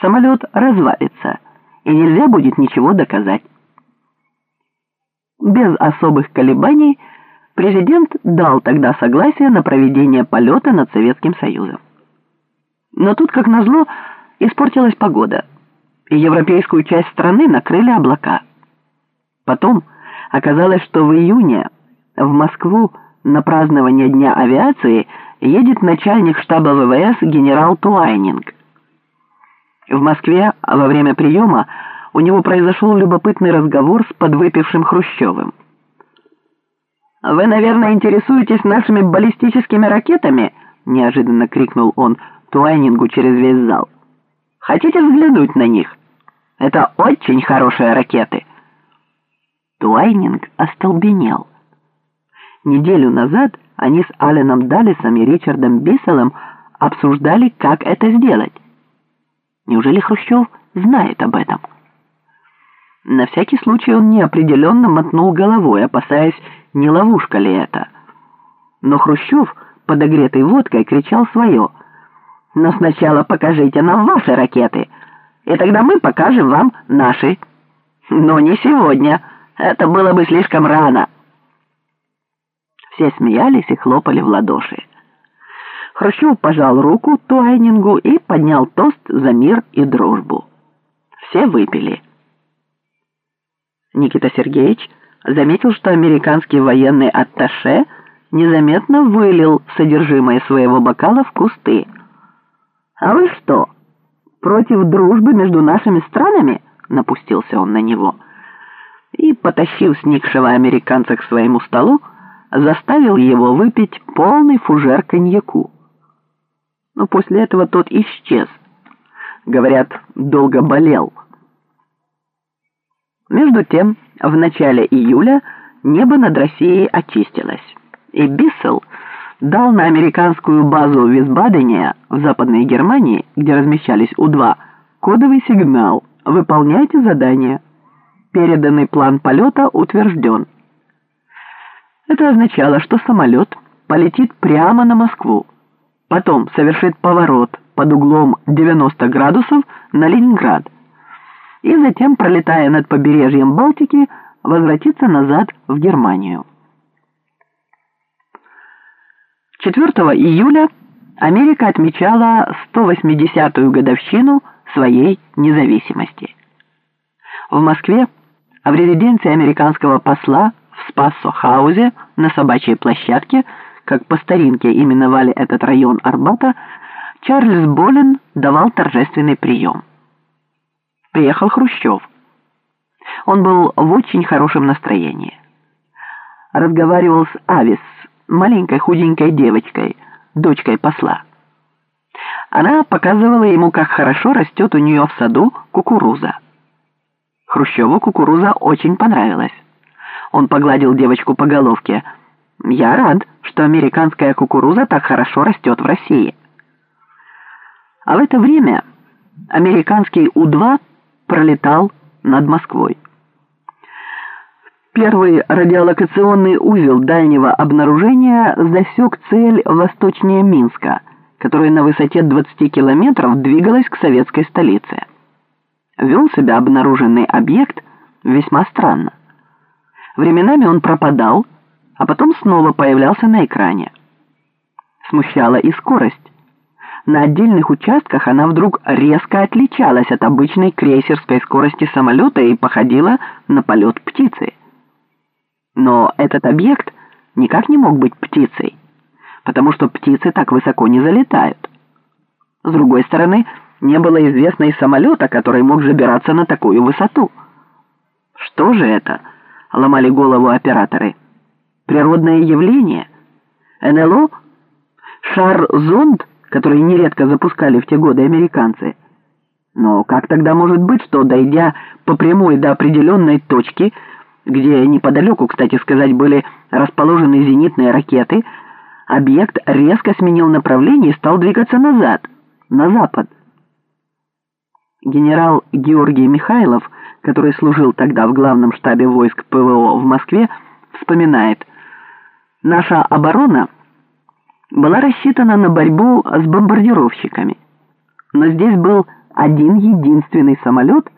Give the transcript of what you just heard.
самолет развалится, и нельзя будет ничего доказать. Без особых колебаний президент дал тогда согласие на проведение полета над Советским Союзом. Но тут, как назло, испортилась погода, и европейскую часть страны накрыли облака. Потом оказалось, что в июне в Москву на празднование Дня авиации едет начальник штаба ВВС генерал Туайнинг. В Москве во время приема у него произошел любопытный разговор с подвыпившим Хрущевым. «Вы, наверное, интересуетесь нашими баллистическими ракетами?» — неожиданно крикнул он Туайнингу через весь зал. «Хотите взглянуть на них? Это очень хорошие ракеты». Туайнинг остолбенел. Неделю назад они с Аленом Даллисом и Ричардом Бисселом обсуждали, как это сделать. Неужели Хрущев знает об этом? На всякий случай он неопределенно мотнул головой, опасаясь, не ловушка ли это. Но Хрущев, подогретый водкой, кричал свое. «Но сначала покажите нам ваши ракеты, и тогда мы покажем вам наши». «Но не сегодня, это было бы слишком рано». Все смеялись и хлопали в ладоши. Хрущев пожал руку Туайнингу и поднял тост за мир и дружбу. Все выпили. Никита Сергеевич заметил, что американский военный атташе незаметно вылил содержимое своего бокала в кусты. «А вы что, против дружбы между нашими странами?» — напустился он на него. И, потащив сникшего американца к своему столу, заставил его выпить полный фужер коньяку. Но после этого тот исчез. Говорят, долго болел. Между тем, в начале июля небо над Россией очистилось, и Биссел дал на американскую базу в в Западной Германии, где размещались У-2, кодовый сигнал «Выполняйте задание». Переданный план полета утвержден. Это означало, что самолет полетит прямо на Москву, потом совершит поворот под углом 90 градусов на Ленинград и затем, пролетая над побережьем Балтики, возвратится назад в Германию. 4 июля Америка отмечала 180-ю годовщину своей независимости. В Москве, в резиденции американского посла в Спассо-хаузе на собачьей площадке, как по старинке именовали этот район Арбата, Чарльз Болин давал торжественный прием. Приехал Хрущев. Он был в очень хорошем настроении. Разговаривал с Авис, маленькой худенькой девочкой, дочкой посла. Она показывала ему, как хорошо растет у нее в саду кукуруза. Хрущеву кукуруза очень понравилась. Он погладил девочку по головке. «Я рад, что американская кукуруза так хорошо растет в России». А в это время американский У-2 пролетал над Москвой. Первый радиолокационный узел дальнего обнаружения засек цель восточнее Минска, которая на высоте 20 километров двигалась к советской столице. Вел себя обнаруженный объект весьма странно. Временами он пропадал, а потом снова появлялся на экране. Смущала и скорость. На отдельных участках она вдруг резко отличалась от обычной крейсерской скорости самолета и походила на полет птицы. Но этот объект никак не мог быть птицей, потому что птицы так высоко не залетают. С другой стороны, не было известно и самолета, который мог забираться на такую высоту. Что же это? — ломали голову операторы. «Природное явление? НЛО? Шар-зонд, который нередко запускали в те годы американцы? Но как тогда может быть, что, дойдя по прямой до определенной точки, где неподалеку, кстати сказать, были расположены зенитные ракеты, объект резко сменил направление и стал двигаться назад, на запад? Генерал Георгий Михайлов – который служил тогда в главном штабе войск ПВО в Москве, вспоминает, «Наша оборона была рассчитана на борьбу с бомбардировщиками, но здесь был один единственный самолет